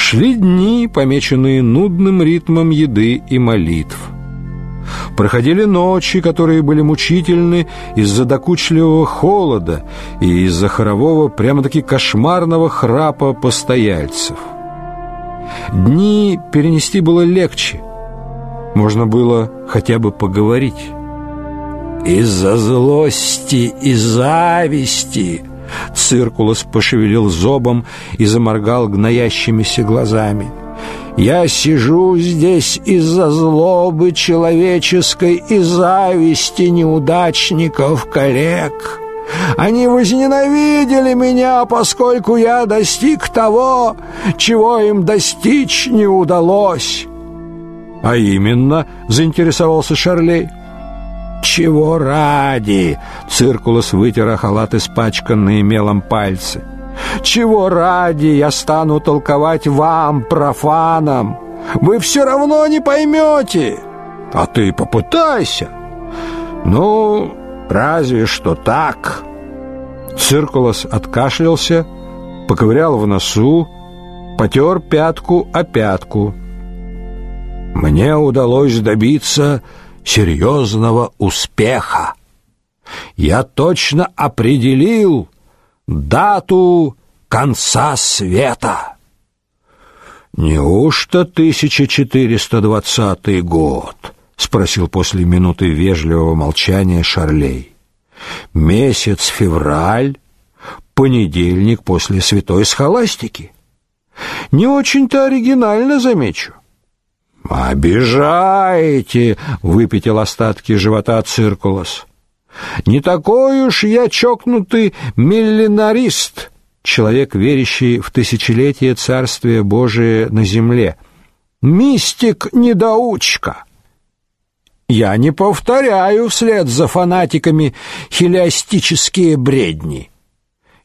Шли дни, помеченные нудным ритмом еды и молитв. Проходили ночи, которые были мучительны из-за докучливого холода и из-за хорового, прямо-таки кошмарного храпа постояльцев. Дни перенести было легче. Можно было хотя бы поговорить. Из-за злости и зависти Циркулос пошевелил зобом и заморгал гноящимися глазами. Я сижу здесь из-за злобы человеческой и зависти неудачников, коллег. Они возненавидели меня, поскольку я достиг того, чего им достичь не удалось. А именно, заинтересовался Шарлей. Чего ради? Циркулос вытер о халат испачканные мелом пальцы. Чего ради я стану толковать вам, профанам? Вы все равно не поймете. А ты попытайся. Ну, разве что так. Циркулос откашлялся, поковырял в носу, потер пятку о пятку. Мне удалось добиться серьезного успеха. Я точно определил дату конца света. Неужто 1420 год? спросил после минуты вежливого молчания Шарлей. Месяц февраль, понедельник после святой схоластики. Не очень-то оригинально, замечу. «Обижаете!» — выпятил остатки живота Циркулос. «Не такой уж я чокнутый миллинарист, человек, верящий в тысячелетие Царствия Божия на земле. Мистик-недоучка. Я не повторяю вслед за фанатиками хилиастические бредни».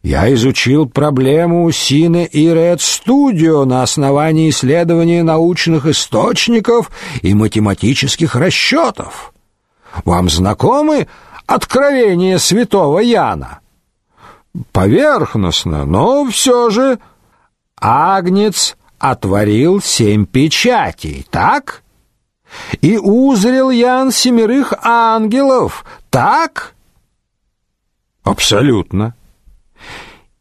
Я изучил проблему Сине и Ред Студио на основании исследования научных источников и математических расчетов. Вам знакомы откровения святого Яна? Поверхностно, но все же Агнец отворил семь печатей, так? И узрел Ян семерых ангелов, так? Абсолютно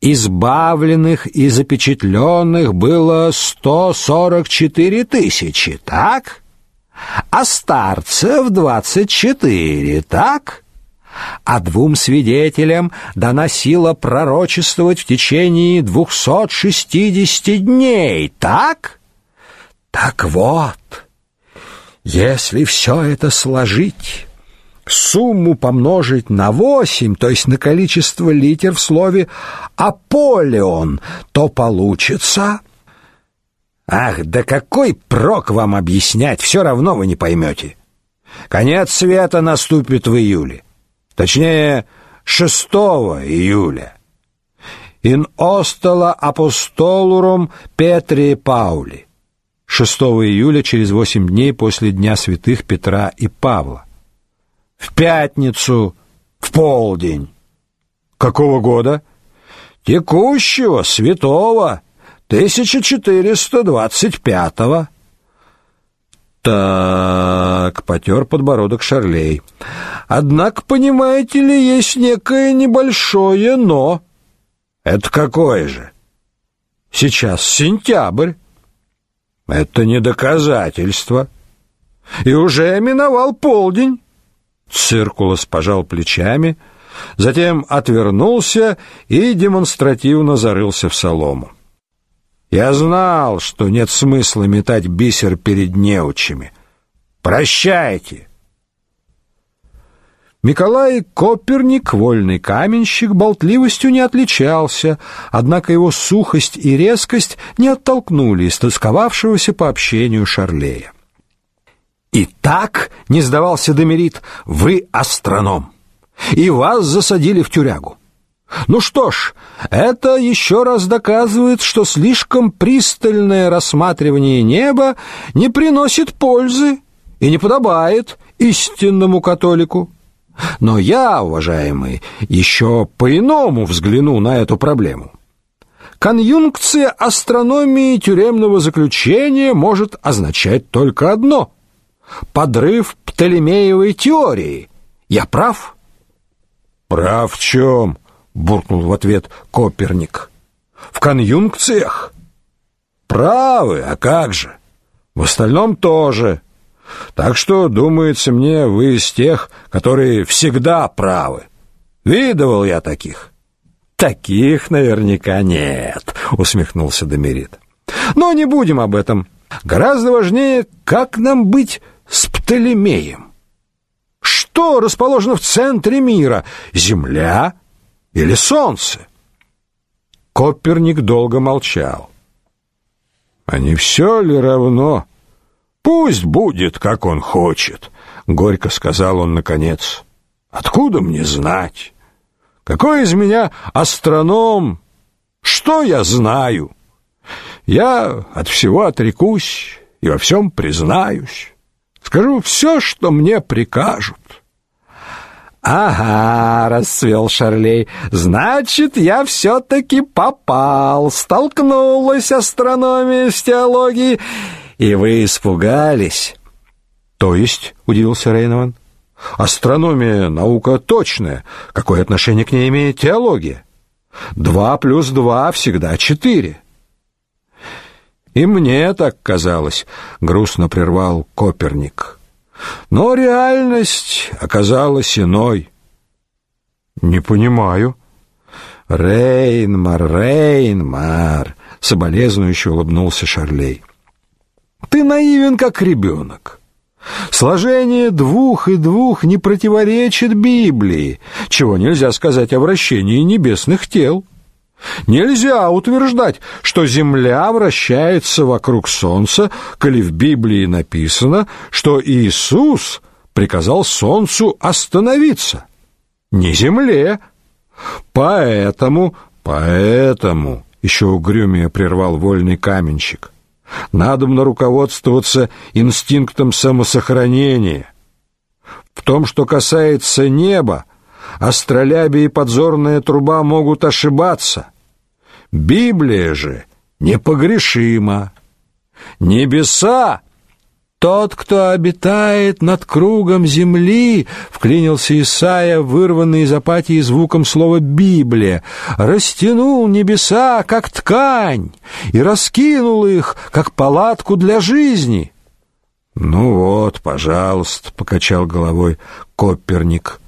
избавленных и запечатленных было 144 тысячи, так? А старцев 24, так? А двум свидетелям дана сила пророчествовать в течение 260 дней, так? Так вот, если все это сложить сумму помножить на 8, то есть на количество литер в слове «Аполеон», то получится... Ах, да какой прок вам объяснять, все равно вы не поймете. Конец света наступит в июле. Точнее, 6 июля. In ostola apostolorum Петри Паули. 6 июля, через восемь дней после Дня святых Петра и Павла в пятницу в полдень. Какого года? Текущего, святого, 1425-го. Так, потер подбородок Шарлей. Однако, понимаете ли, есть некое небольшое но. Это какое же? Сейчас сентябрь. Это не доказательство. И уже миновал полдень. Циркулос пожал плечами, затем отвернулся и демонстративно зарылся в солому. Я знал, что нет смысла метать бисер перед неучами. Прощайте. Николай Коперник, вольный каменщик, болтливостью не отличался, однако его сухость и резкость не оттолкнули истосковавшегося по общению Шарлея. Итак, не сдавался Демерит, вы астроном, и вас засадили в тюрягу. Ну что ж, это еще раз доказывает, что слишком пристальное рассматривание неба не приносит пользы и не подобает истинному католику. Но я, уважаемый, еще по-иному взгляну на эту проблему. Конъюнкция астрономии тюремного заключения может означать только одно — подрыв Птолемеевой теории. Я прав? «Прав в чем?» — буркнул в ответ Коперник. «В конъюнкциях?» «Правы, а как же? В остальном тоже. Так что, думается мне, вы из тех, которые всегда правы. Видывал я таких». Таких наверняка нет, усмехнулся Демерит. Но не будем об этом. Гораздо важнее, как нам быть с Птолемеем. Что расположено в центре мира? Земля или солнце? Коперник долго молчал. А не все ли равно? Пусть будет, как он хочет, горько сказал он наконец. Откуда мне знать? Какой из меня астроном? Что я знаю? Я от всего отрекусь и во всем признаюсь. Скажу все, что мне прикажут. «Ага», — расцвел Шарлей, — «значит, я все-таки попал, столкнулась астрономия с теологией, и вы испугались». «То есть?» — удивился Рейнован. Астрономия — наука точная. Какое отношение к ней имеет теология? Два плюс два всегда четыре. И мне так казалось, грустно прервал Коперник. Но реальность оказалась иной. Не понимаю. Рейнмар, Рейнмар, соболезнующе улыбнулся Шарлей. Ты наивен, как ребенок. Сложение двух и двух не противоречит Библии, чего нельзя сказать о вращении небесных тел. Нельзя утверждать, что Земля вращается вокруг Солнца, коли в Библии написано, что Иисус приказал Солнцу остановиться. Не Земле. Поэтому, поэтому, еще угрюмее прервал вольный каменщик, Надобно руководствоваться инстинктом самосохранения. В том, что касается неба, астролябия и подзорная труба могут ошибаться. Библия же непогрешима. Небеса тот, кто обитает над кругом земли, вклинился Исаия, вырванный из апатии звуком слова Библия, растянул небеса как ткань и раскинул их как палатку для жизни. Ну вот, пожалуйста, покачал головой Коперник.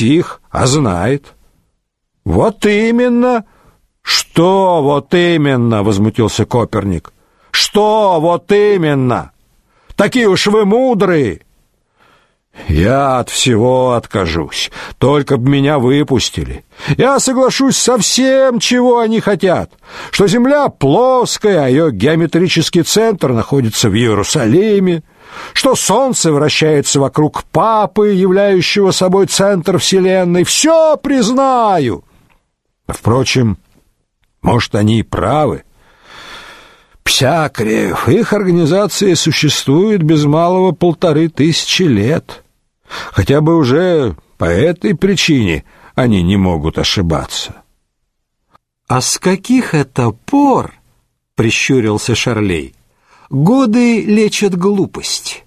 Псих, а знает. Вот именно. Что вот именно, возмутился Коперник. Что вот именно? Такие уж вы мудрые. Я от всего откажусь, только б меня выпустили. Я соглашусь со всем, чего они хотят. Что земля плоская, а ее геометрический центр находится в Иерусалиме, что солнце вращается вокруг папы, являющего собой центр вселенной. Все признаю. Впрочем, может, они и правы. Псякрев, их организация существует без малого полторы тысячи лет. Хотя бы уже по этой причине они не могут ошибаться. А с каких это пор, прищурился Шарлей, годы лечат глупость?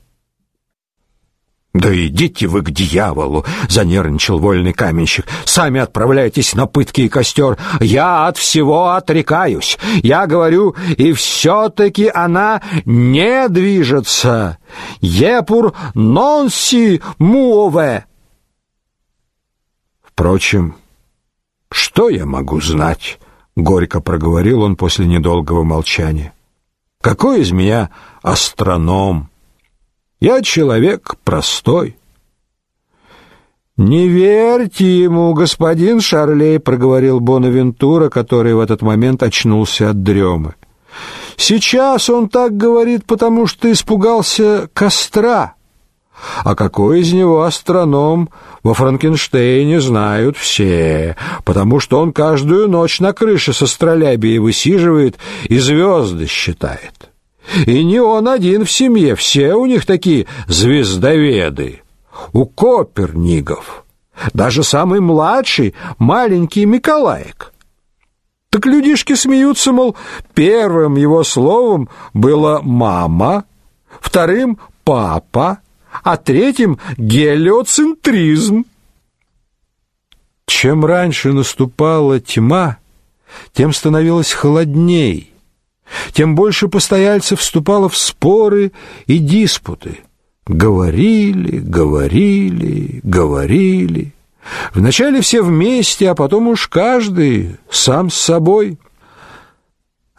«Да идите вы к дьяволу!» — занервничал вольный каменщик. «Сами отправляйтесь на пытки и костер. Я от всего отрекаюсь. Я говорю, и все-таки она не движется. Епур нонси муове!» «Впрочем, что я могу знать?» — горько проговорил он после недолгого молчания. «Какой из меня астроном?» Я человек простой. Не верьте ему, господин Шарлей, проговорил Бонавентура, который в этот момент очнулся от дремы. Сейчас он так говорит, потому что испугался костра. А какой из него астроном во Франкенштейне знают все, потому что он каждую ночь на крыше с астролябией высиживает и звезды считает. И не он один в семье, все у них такие звездоведы. У Копернигов. Даже самый младший, маленький Миколаек. Так людишки смеются, мол, первым его словом было «мама», вторым «папа», а третьим «гелиоцентризм». Чем раньше наступала тьма, тем становилось холодней, тем больше постояльцев вступало в споры и диспуты. Говорили, говорили, говорили. Вначале все вместе, а потом уж каждый сам с собой.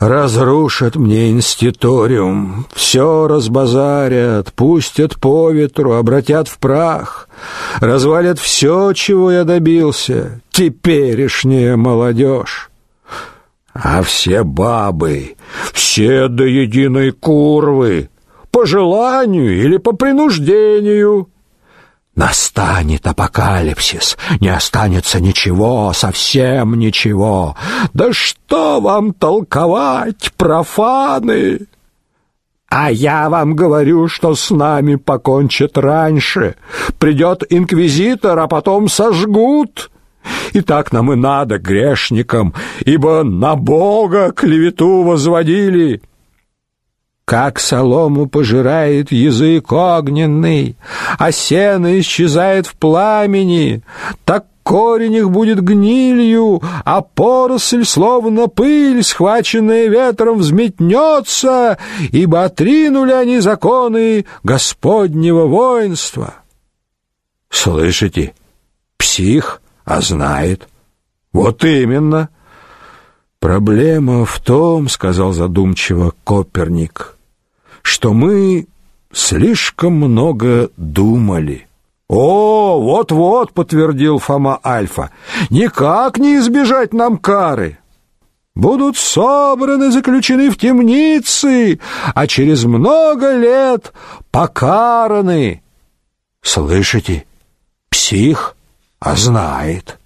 Разрушат мне инститориум, все разбазарят, пустят по ветру, обратят в прах, развалят все, чего я добился, теперешняя молодежь. А все бабы, все до единой курвы, по желанию или по принуждению. Настанет апокалипсис, не останется ничего, совсем ничего. Да что вам толковать, профаны? А я вам говорю, что с нами покончат раньше. Придет инквизитор, а потом сожгут. И так нам и надо, грешникам, ибо на Бога клевету возводили». Как солому пожирает язык огненный, а сено исчезает в пламени, так корень их будет гнилью, а поросль, словно пыль, схваченная ветром, взметнется, ибо отринули они законы Господнего воинства. Слышите? Псих, а знает. Вот именно. Проблема в том, сказал задумчиво Коперник, что мы слишком много думали. О, вот-вот, подтвердил Фома Альфа. Никак не избежать нам кары. Будут собраны, заключены в темницы, а через много лет покараны. Слышите? Псих, а знает.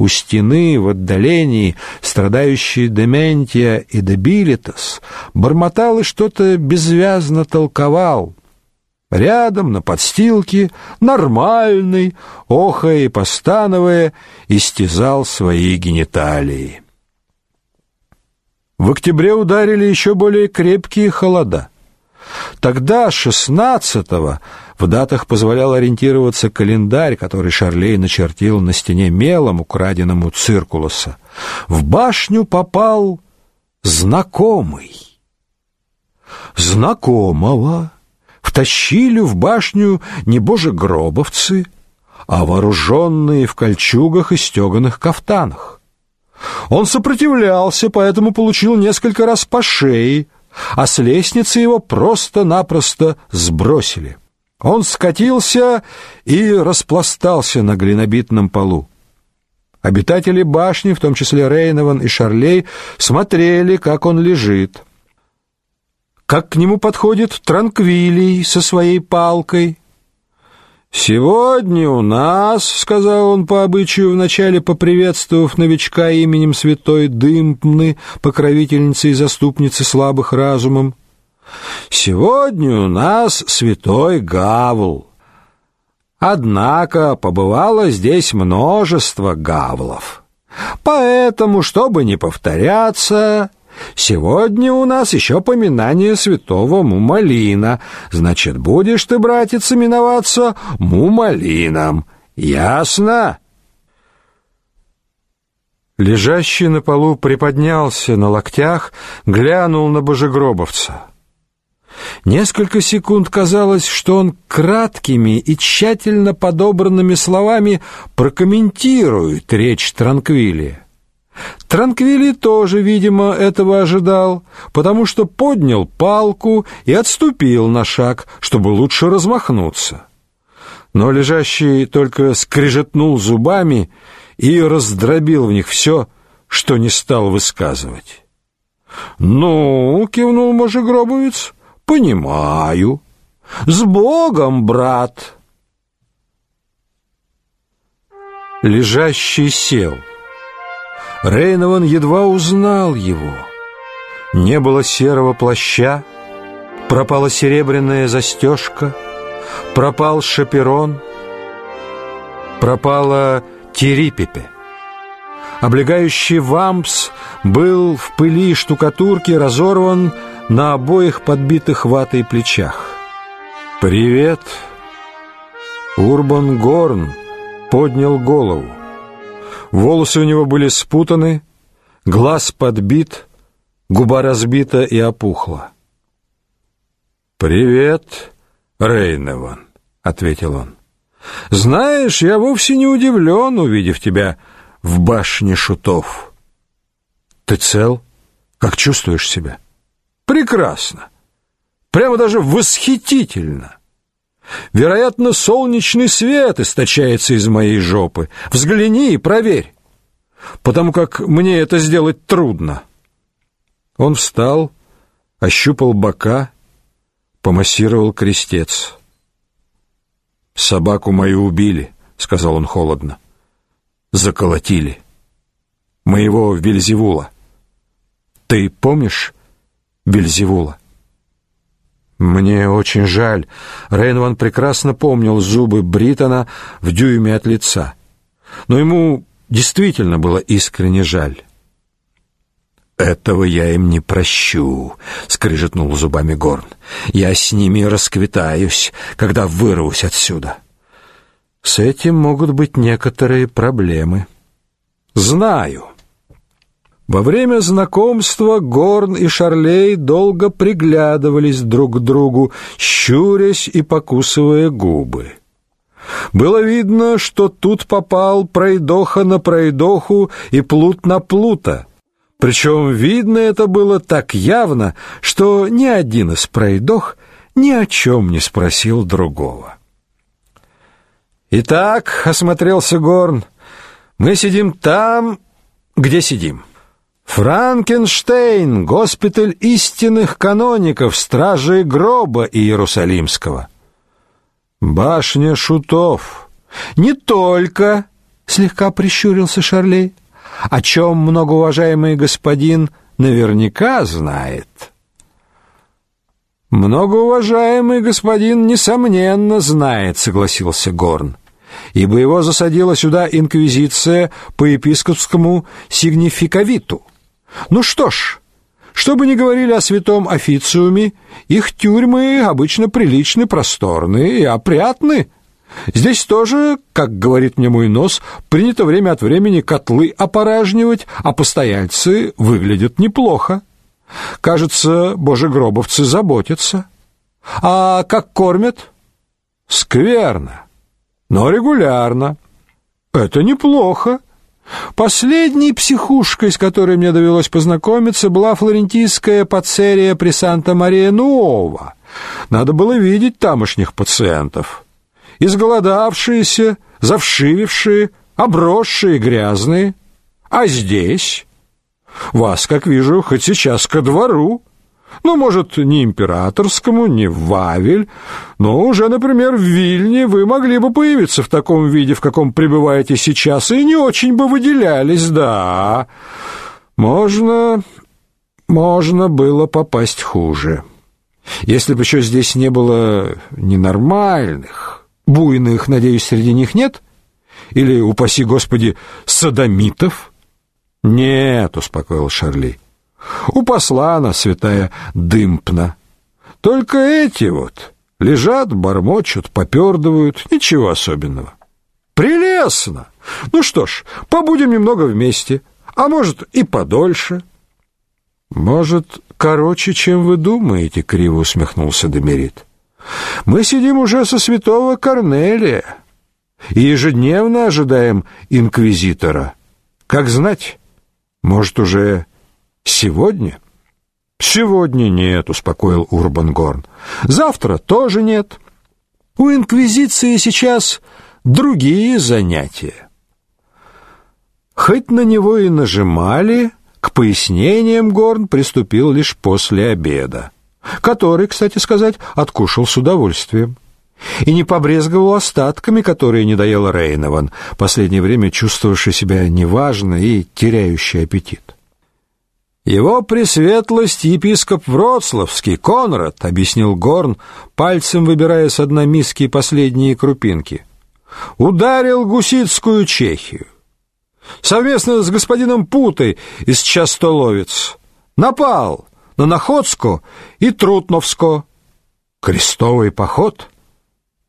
У стены в отдалении страдающие Дементия и Дебилитас бормотал и что-то безвязно толковал. Рядом на подстилке нормальный, охая и постановая, истязал свои гениталии. В октябре ударили еще более крепкие холода. Тогда, шестнадцатого, в датах позволял ориентироваться календарь, который Шарлей начертил на стене мелом, украденным у Циркулоса. В башню попал знакомый. Знакомого втащили в башню не божегробовцы, а вооруженные в кольчугах и стеганых кафтанах. Он сопротивлялся, поэтому получил несколько раз по шее, а с лестницы его просто-напросто сбросили. Он скатился и распластался на глинобитном полу. Обитатели башни, в том числе Рейнован и Шарлей, смотрели, как он лежит. Как к нему подходит Транквилий со своей палкой. «Сегодня у нас», — сказал он по обычаю, вначале поприветствовав новичка именем святой Дымпны, покровительницы и заступницы слабых разумом, Сегодня у нас святой Гавл. Однако побывало здесь множество гавлов. Поэтому, чтобы не повторяться, сегодня у нас еще поминание святого Мумалина. Значит, будешь ты, братец, именоваться Мумалином. Ясно? Лежащий на полу приподнялся на локтях, глянул на божегробовца. Несколько секунд казалось, что он краткими и тщательно подобранными словами прокомментирует речь Транквили. Транквили тоже, видимо, этого ожидал, потому что поднял палку и отступил на шаг, чтобы лучше размахнуться. Но лежащий только скрежетнул зубами и раздробил в них все, что не стал высказывать. «Ну», — кивнул Можегробовец, — Понимаю. С Богом, брат. Лежащий сел. Рейнован едва узнал его. Не было серого плаща, пропала серебряная застежка, пропал шаперон, пропала терипепе. Облегающий вампс был в пыли штукатурки разорван на обоих подбитых ватой плечах. «Привет!» Урбан Горн поднял голову. Волосы у него были спутаны, глаз подбит, губа разбита и опухла. «Привет, Рейневан», — ответил он. «Знаешь, я вовсе не удивлен, увидев тебя в башне шутов». «Ты цел? Как чувствуешь себя?» «Прекрасно. Прямо даже восхитительно. Вероятно, солнечный свет источается из моей жопы. Взгляни и проверь, потому как мне это сделать трудно». Он встал, ощупал бока, помассировал крестец. «Собаку мою убили», — сказал он холодно. «Заколотили. Моего Вельзевула. Ты помнишь Вельзевула?» Мне очень жаль. Рейнван прекрасно помнил зубы Бритона в дюйме от лица. Но ему действительно было искренне жаль. «Этого я им не прощу», — скрижетнул зубами Горн. «Я с ними расквитаюсь, когда вырвусь отсюда». «С этим могут быть некоторые проблемы». «Знаю». Во время знакомства Горн и Шарлей долго приглядывались друг к другу, щурясь и покусывая губы. Было видно, что тут попал пройдоха на пройдоху и плут на плута — причем видно это было так явно, что ни один из пройдох ни о чем не спросил другого. «Итак», — осмотрелся Горн, — «мы сидим там, где сидим». Франкенштейн, госпиталь истинных каноников, стражей гроба Иерусалимского. Башня шутов. Не только, слегка прищурился Шарлей о чем многоуважаемый господин наверняка знает. Многоуважаемый господин несомненно знает, согласился Горн. Ибо его засадила сюда инквизиция по епископскому сигнификавиту. Ну что ж, что бы ни говорили о святом официуме, их тюрьмы обычно приличны, просторные и опрятны. Здесь тоже, как говорит мне мой нос, принято время от времени котлы опоражнивать, а постояльцы выглядят неплохо. Кажется, божегробовцы заботятся. А как кормят? Скверно, но регулярно. Это неплохо. Последней психушкой, с которой мне довелось познакомиться, была флорентийская пацерия при Санта-Мария-Нуова. Надо было видеть тамошних пациентов изголодавшиеся, завшивившие, обросшие, грязные. А здесь вас, как вижу, хоть сейчас ко двору. Ну, может, не императорскому, не в Вавель, но уже, например, в Вильне вы могли бы появиться в таком виде, в каком пребываете сейчас, и не очень бы выделялись, да. Можно... можно было попасть хуже. Если бы еще здесь не было ненормальных, Буйных, надеюсь, среди них нет? Или, упаси Господи, садомитов? Нет, успокоил Шарли. У посла она святая дымпна. Только эти вот лежат, бормочут, попердывают, ничего особенного. Прелестно. Ну что ж, побудем немного вместе, а может и подольше. Может, короче, чем вы думаете, криво усмехнулся Демерит. Мы сидим уже со святого Корнелия и ежедневно ожидаем инквизитора. Как знать, может, уже сегодня? Сегодня нет, успокоил Урбан Горн. Завтра тоже нет. У инквизиции сейчас другие занятия. Хоть на него и нажимали, к пояснениям Горн приступил лишь после обеда который, кстати сказать, откушал с удовольствием. И не побрезговал остатками, которые не доел Рейнован, последнее время чувствовавший себя неважно и теряющий аппетит. Его пресветлость епископ Вроцлавский Конрад, объяснил Горн, пальцем выбирая с одной миски последние крупинки. Ударил гуситскую Чехию. совместно с господином Путой из Частоловец напал на Находско и Трутновско. Крестовый поход?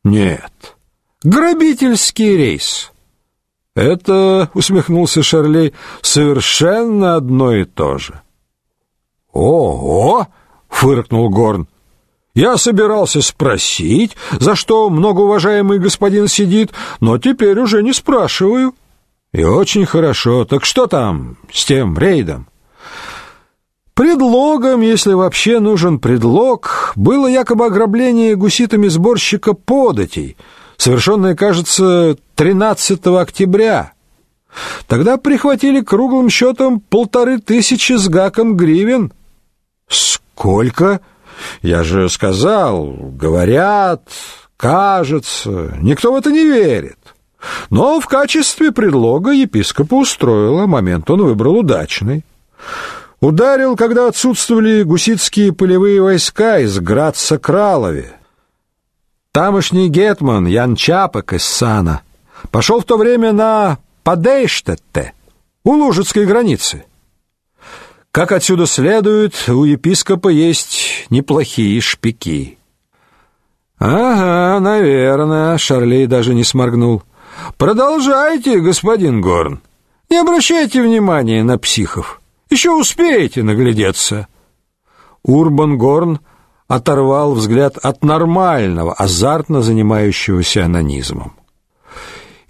Нет. Грабительский рейс. Это, усмехнулся Шарлей, совершенно одно и то же. Ого, фыркнул Горн. Я собирался спросить, за что многоуважаемый господин сидит, но теперь уже не спрашиваю. И очень хорошо. Так что там с тем рейдом? Предлогом, если вообще нужен предлог, было якобы ограбление гуситами сборщика податей, совершенное, кажется, 13 октября. Тогда прихватили круглым счетом полторы тысячи с гаком гривен. Сколько? Я же сказал, говорят, кажется, никто в это не верит. Но в качестве предлога епископа устроило, момент он выбрал удачный. Ударил, когда отсутствовали гуситские полевые войска из Градца Кралове. Тамошний гетман Ян Чапок из Сана пошел в то время на Падейштетте, у Лужицкой границы. Как отсюда следует, у епископа есть неплохие шпики. Ага, наверное, Шарлей даже не сморгнул. Продолжайте, господин Горн. Не обращайте внимания на психов. Еще успеете наглядеться. Урбан Горн оторвал взгляд от нормального, азартно занимающегося анонизмом.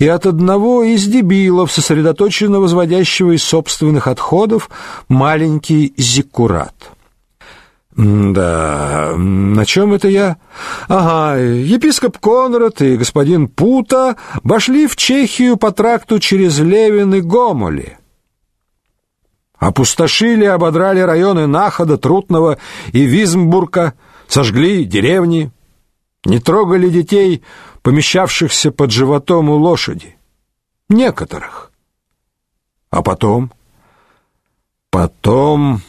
И от одного из дебилов, сосредоточенно возводящего из собственных отходов маленький зиккурат. Да, на чем это я? Ага, епископ Конрад и господин Пута вошли в Чехию по тракту через Левин и Гомоли опустошили и ободрали районы Находа, Трутного и Визмбурга, сожгли деревни, не трогали детей, помещавшихся под животом у лошади. Некоторых. А потом... Потом...